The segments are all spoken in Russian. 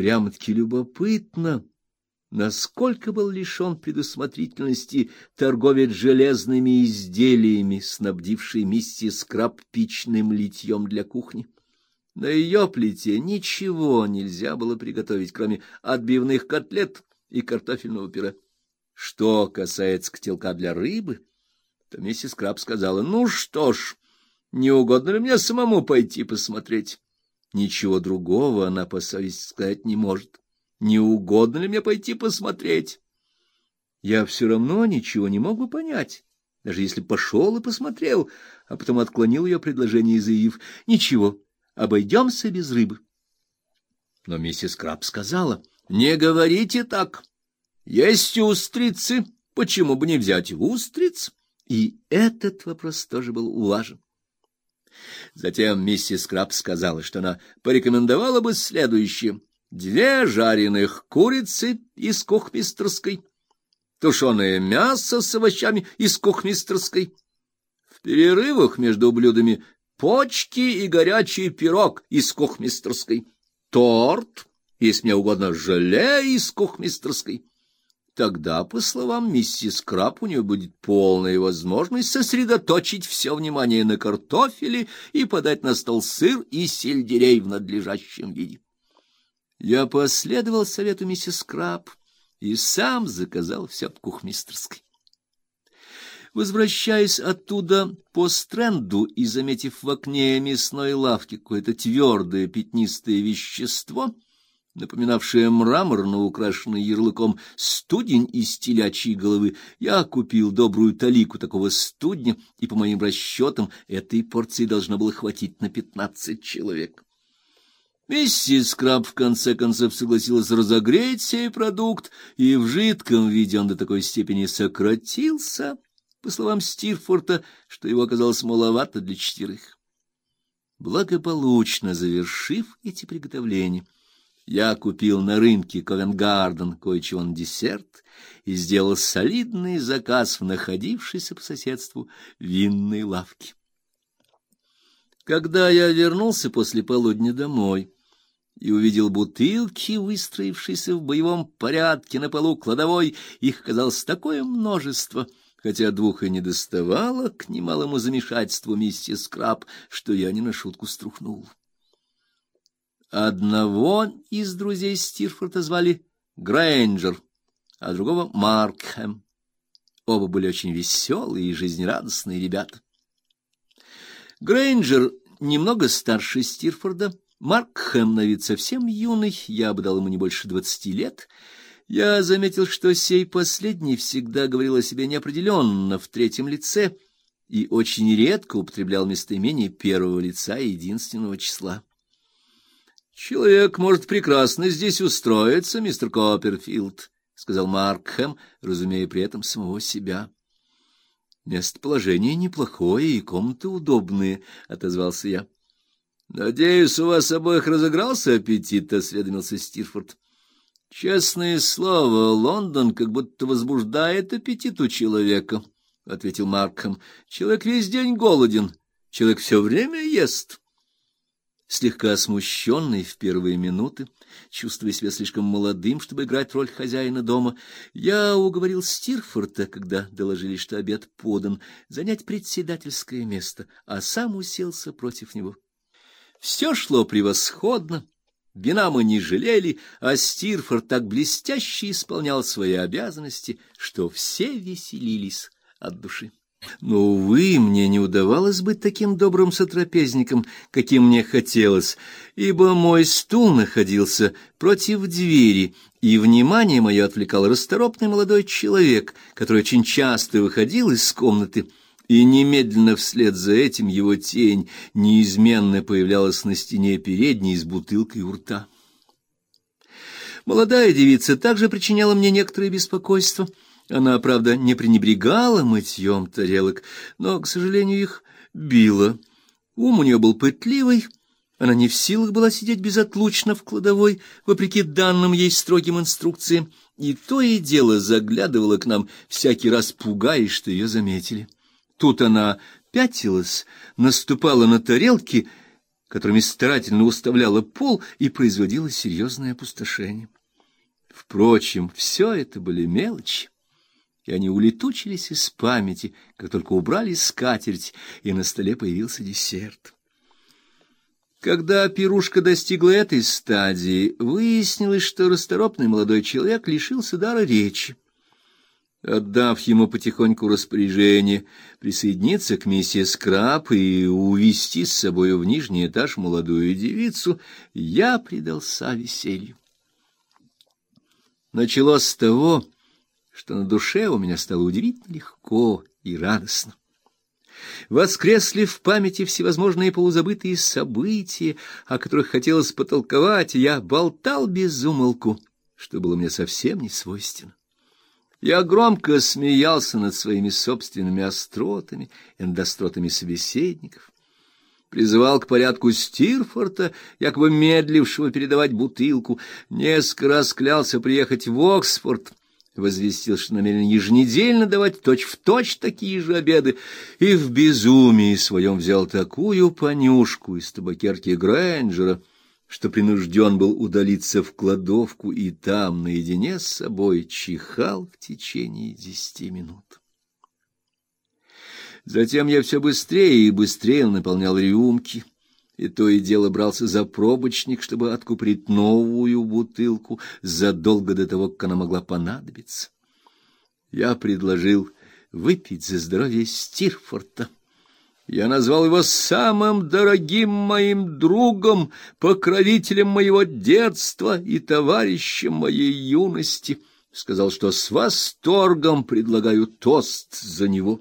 прямо-таки любопытно, насколько был лишен предусмотрительности торговец железными изделиями, снабдивший миссис Краб пичным литьем для кухни. На ее плите ничего нельзя было приготовить, кроме отбивных котлет и картофельного пюре. Что касается котелка для рыбы, то миссис Краб сказала, «Ну что ж, не угодно ли мне самому пойти посмотреть?» Ничего другого она по совести сказать не может. Не угодно ли мне пойти посмотреть? Я все равно ничего не мог бы понять, даже если пошел и посмотрел, а потом отклонил ее предложение, заявив, «Ничего, обойдемся без рыбы». Но миссис Краб сказала, «Не говорите так. Есть устрицы, почему бы не взять устриц?» И этот вопрос тоже был улажен. Затем миссис Краб сказала, что она порекомендовала бы следующее. Две жареных курицы из кухмистерской, тушеное мясо с овощами из кухмистерской. В перерывах между блюдами почки и горячий пирог из кухмистерской, торт, если мне угодно, желе из кухмистерской. Тогда, по словам миссис Краб, у нее будет полная возможность сосредоточить все внимание на картофеле и подать на стол сыр и сельдерей в надлежащем виде. Я последовал совету миссис Краб и сам заказал все в кухмистерской. Возвращаясь оттуда по стренду и заметив в окне мясной лавки какое-то твердое пятнистое вещество — напоминавшая мраморно украшенный ярлыком студень из телячьей головы, я купил добрую талику такого студня, и, по моим расчетам, этой порции должно было хватить на пятнадцать человек. Миссис Краб в конце концов согласилась разогреть сей продукт, и в жидком виде он до такой степени сократился, по словам Стирфорта, что его оказалось маловато для четверых. Благополучно завершив эти приготовления, я купил на рынке Ковенгарден кое-чего на десерт и сделал солидный заказ в находившейся по соседству винной лавке. Когда я вернулся после полудня домой и увидел бутылки, выстроившиеся в боевом порядке на полу кладовой, их оказалось такое множество, хотя двух и не доставало к немалому замешательству миссис Краб, что я не на шутку струхнул. Одного из друзей Стирфорда звали Грейнджер, а другого Маркхэм. Оба были очень веселые и жизнерадостные ребята. Грейнджер немного старше Стирфорда, Маркхэм на вид совсем юный, я бы дал ему не больше двадцати лет. Я заметил, что сей последний всегда говорил о себе неопределенно в третьем лице и очень редко употреблял местоимение первого лица единственного числа. Человек может прекрасно здесь устроиться, мистер Копперфилд, сказал Маркхэм, разумея при этом самого себя. Местоположение неплохое и комнаты удобные, отозвался я. Надеюсь, у вас обоих разыгрался аппетит, осведомился Стирфорд. Честное слово, Лондон как будто возбуждает аппетит у человека, ответил Маркхэм. Человек весь день голоден, человек все время ест слегка смущенный в первые минуты, чувствуя себя слишком молодым, чтобы играть роль хозяина дома, я уговорил Стирфорта, когда доложили, что обед подан, занять председательское место, а сам уселся против него. Все шло превосходно. Вина мы не жалели, а Стирфорд так блестяще исполнял свои обязанности, что все веселились от души. Но, увы, мне не удавалось быть таким добрым сотрапезником, каким мне хотелось, ибо мой стул находился против двери, и внимание мое отвлекал расторопный молодой человек, который очень часто выходил из комнаты, и немедленно вслед за этим его тень неизменно появлялась на стене передней с бутылкой у рта. Молодая девица также причиняла мне некоторое беспокойство — она, правда, не пренебрегала мытьем тарелок, но, к сожалению, их била. Ум у нее был пытливый, она не в силах была сидеть безотлучно в кладовой, вопреки данным ей строгим инструкциям, и то и дело заглядывала к нам, всякий раз пугаясь, что ее заметили. Тут она пятилась, наступала на тарелки, которыми старательно уставляла пол и производила серьезное опустошение. Впрочем, все это были мелочи, и они улетучились из памяти, как только убрали скатерть, и на столе появился десерт. Когда пирушка достигла этой стадии, выяснилось, что расторопный молодой человек лишился дара речи. Отдав ему потихоньку распоряжение присоединиться к миссис Краб и увести с собою в нижний этаж молодую девицу, я предался веселью. Началось с того, что на душе у меня стало удивительно легко и радостно. Воскресли в памяти всевозможные полузабытые события, о которых хотелось потолковать, я болтал без умолку, что было мне совсем не свойственно. Я громко смеялся над своими собственными остротами и над остротами собеседников. Призывал к порядку Стирфорта, якобы медлившего передавать бутылку, несколько раз клялся приехать в Оксфорд, возвестил, что намерен еженедельно давать точь-в-точь точь такие же обеды, и в безумии своем взял такую понюшку из табакерки Грэнджера, что принужден был удалиться в кладовку и там, наедине с собой, чихал в течение десяти минут. Затем я все быстрее и быстрее наполнял рюмки, и то и дело брался за пробочник, чтобы откупорить новую бутылку задолго до того, как она могла понадобиться. Я предложил выпить за здоровье Стирфорта. Я назвал его самым дорогим моим другом, покровителем моего детства и товарищем моей юности. Сказал, что с восторгом предлагаю тост за него.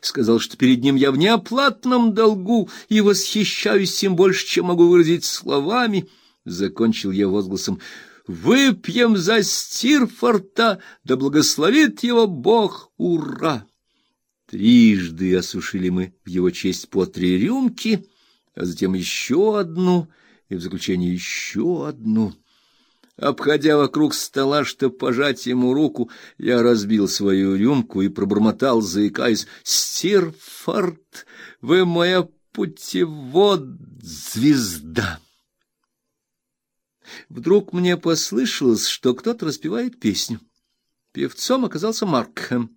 Сказал, что перед ним я в неоплатном долгу и восхищаюсь им больше, чем могу выразить словами. Закончил я возгласом «Выпьем за Стирфорта, да благословит его Бог! Ура!» Трижды осушили мы в его честь по три рюмки, а затем еще одну, и в заключение еще одну. Обходя вокруг стола, чтобы пожать ему руку, я разбил свою рюмку и пробормотал, заикаясь, «Стирфорд, вы моя путевод звезда!» Вдруг мне послышалось, что кто-то распевает песню. Певцом оказался Маркхэм.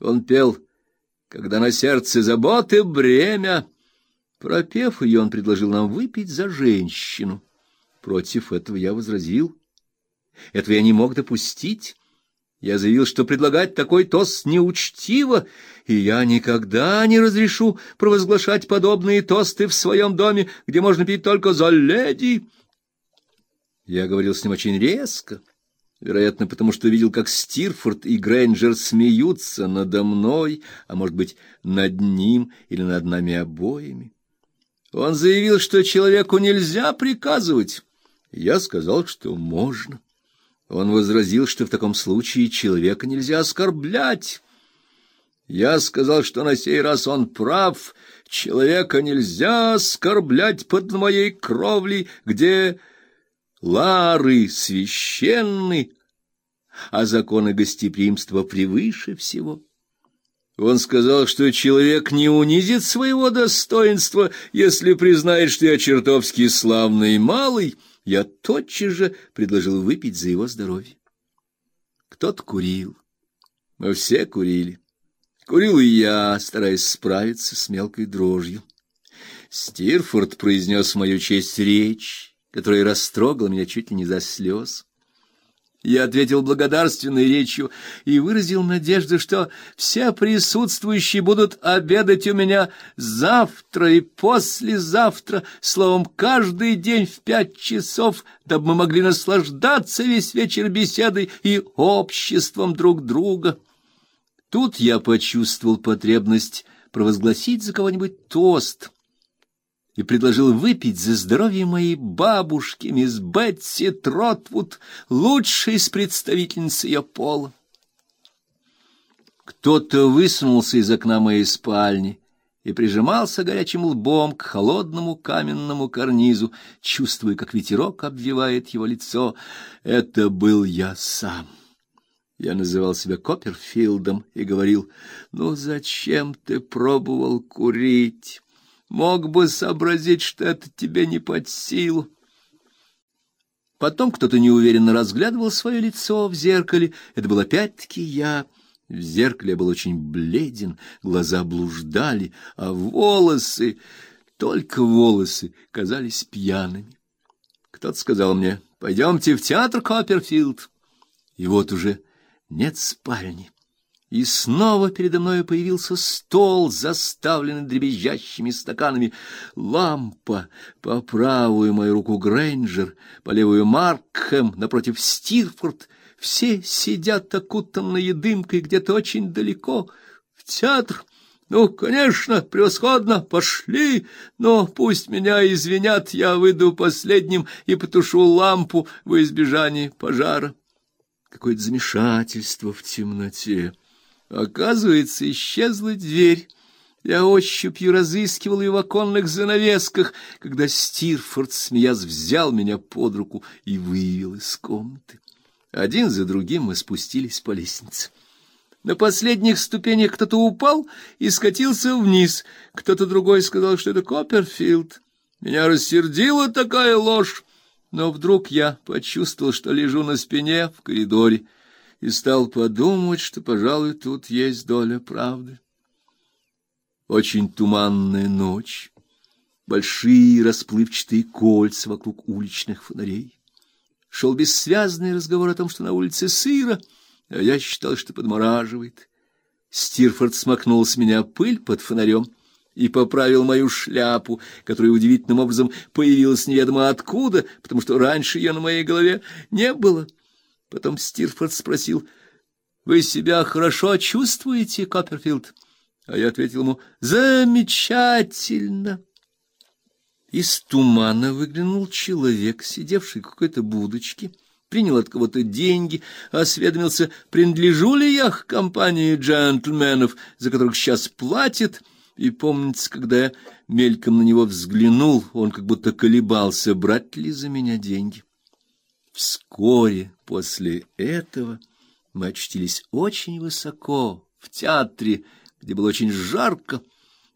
Он пел когда на сердце заботы бремя. Пропев ее, он предложил нам выпить за женщину. Против этого я возразил. Этого я не мог допустить. Я заявил, что предлагать такой тост неучтиво, и я никогда не разрешу провозглашать подобные тосты в своем доме, где можно пить только за леди. Я говорил с ним очень резко вероятно, потому что видел, как Стирфорд и Грейнджер смеются надо мной, а может быть, над ним или над нами обоими. Он заявил, что человеку нельзя приказывать. Я сказал, что можно. Он возразил, что в таком случае человека нельзя оскорблять. Я сказал, что на сей раз он прав. Человека нельзя оскорблять под моей кровлей, где Лары священны, а законы гостеприимства превыше всего. Он сказал, что человек не унизит своего достоинства, если признает, что я чертовски славный малый. Я тотчас же предложил выпить за его здоровье. Кто-то курил. Мы все курили. Курил и я, стараясь справиться с мелкой дрожью. Стирфорд произнес мою честь речь, которая растрогала меня чуть ли не до слез. Я ответил благодарственной речью и выразил надежду, что все присутствующие будут обедать у меня завтра и послезавтра, словом, каждый день в пять часов, дабы мы могли наслаждаться весь вечер беседой и обществом друг друга. Тут я почувствовал потребность провозгласить за кого-нибудь тост — и предложил выпить за здоровье моей бабушки, мисс Бетси Тротвуд, лучшей из представительниц ее пола. Кто-то высунулся из окна моей спальни и прижимался горячим лбом к холодному каменному карнизу, чувствуя, как ветерок обвивает его лицо. Это был я сам. Я называл себя Копперфилдом и говорил: "Ну зачем ты пробовал курить?" Мог бы сообразить, что это тебе не под силу. Потом кто-то неуверенно разглядывал свое лицо в зеркале. Это был опять-таки я. В зеркале я был очень бледен, глаза блуждали, а волосы, только волосы, казались пьяными. Кто-то сказал мне, пойдемте в театр Копперфилд. И вот уже нет спальни. И снова передо мной появился стол, заставленный дребезжащими стаканами, лампа, по правую мою руку Грейнджер, по левую Маркхэм, напротив Стирфорд. Все сидят окутанные дымкой где-то очень далеко. В театр... Ну, конечно, превосходно, пошли, но пусть меня извинят, я выйду последним и потушу лампу во избежание пожара. Какое-то замешательство в темноте. Оказывается, исчезла дверь. Я ощупью разыскивал ее в оконных занавесках, когда Стирфорд, смеясь, взял меня под руку и вывел из комнаты. Один за другим мы спустились по лестнице. На последних ступенях кто-то упал и скатился вниз. Кто-то другой сказал, что это Копперфилд. Меня рассердила такая ложь, но вдруг я почувствовал, что лежу на спине в коридоре и стал подумать, что, пожалуй, тут есть доля правды. Очень туманная ночь, большие расплывчатые кольца вокруг уличных фонарей. Шел бессвязный разговор о том, что на улице сыро, а я считал, что подмораживает. Стирфорд смахнул с меня пыль под фонарем и поправил мою шляпу, которая удивительным образом появилась неведомо откуда, потому что раньше ее на моей голове не было. Потом Стирфорд спросил, «Вы себя хорошо чувствуете, Копперфилд?» А я ответил ему, «Замечательно!» Из тумана выглянул человек, сидевший в какой-то будочке, принял от кого-то деньги, осведомился, принадлежу ли я к компании джентльменов, за которых сейчас платят, и помнится, когда я мельком на него взглянул, он как будто колебался, брать ли за меня деньги. Вскоре после этого мы очутились очень высоко, в театре, где было очень жарко,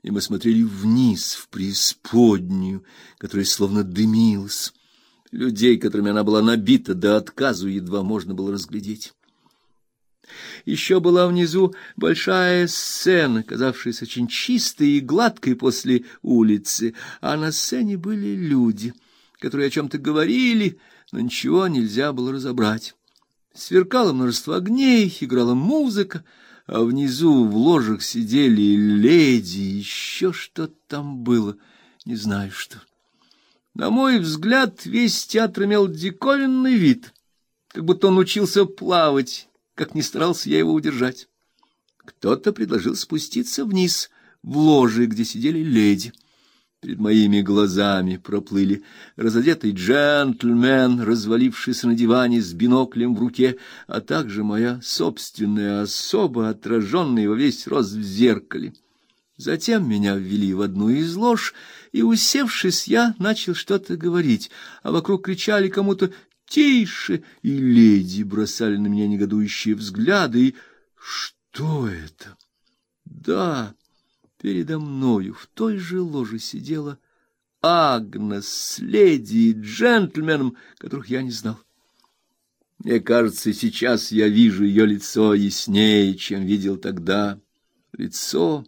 и мы смотрели вниз, в преисподнюю, которая словно дымилась. Людей, которыми она была набита до отказу, едва можно было разглядеть. Еще была внизу большая сцена, казавшаяся очень чистой и гладкой после улицы, а на сцене были люди, которые о чем-то говорили, но ничего нельзя было разобрать. Сверкало множество огней, играла музыка, а внизу в ложах сидели леди, еще что-то там было, не знаю что. На мой взгляд, весь театр имел диковинный вид, как будто он учился плавать, как ни старался я его удержать. Кто-то предложил спуститься вниз, в ложи, где сидели леди. Перед моими глазами проплыли разодетый джентльмен, развалившийся на диване с биноклем в руке, а также моя собственная особа, отраженная во весь рост в зеркале. Затем меня ввели в одну из лож, и, усевшись, я начал что-то говорить, а вокруг кричали кому-то «Тише!» и леди бросали на меня негодующие взгляды, и «Что это?» «Да!» Передо мною в той же ложе сидела Агнес леди и джентльменом, которых я не знал. Мне кажется, сейчас я вижу ее лицо яснее, чем видел тогда. Лицо,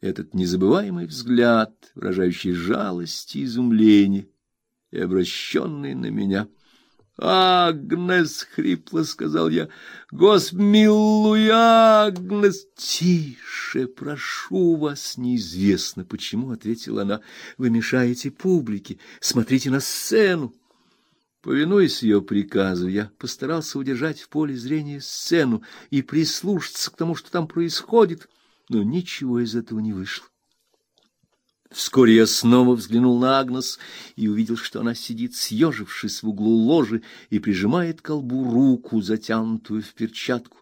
этот незабываемый взгляд, выражающий жалость и изумление, и обращенный на меня — Агнес, хрипло сказал я. Господи, Агнес, тише, прошу вас, неизвестно почему, ответила она. Вы мешаете публике. Смотрите на сцену. Повинуясь ее приказу, я постарался удержать в поле зрения сцену и прислушаться к тому, что там происходит, но ничего из этого не вышло. Вскоре я снова взглянул на Агнес и увидел, что она сидит, съежившись в углу ложи, и прижимает к колбу руку, затянутую в перчатку.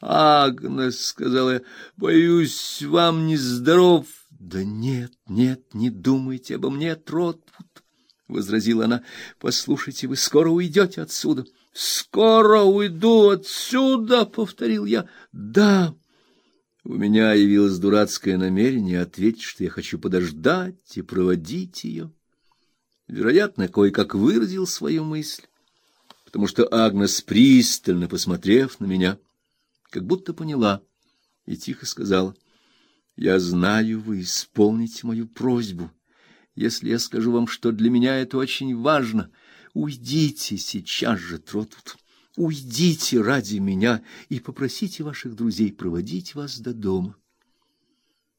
«Агнес», — сказала я, — «боюсь, вам не здоров». «Да нет, нет, не думайте обо мне, Тротвуд», — возразила она. «Послушайте, вы скоро уйдете отсюда». «Скоро уйду отсюда», — повторил я. «Да». У меня явилось дурацкое намерение ответить, что я хочу подождать и проводить ее. Вероятно, кое-как выразил свою мысль, потому что Агнес, пристально посмотрев на меня, как будто поняла и тихо сказала, «Я знаю, вы исполните мою просьбу, если я скажу вам, что для меня это очень важно. Уйдите сейчас же, Тротвуд, уйдите ради меня и попросите ваших друзей проводить вас до дома».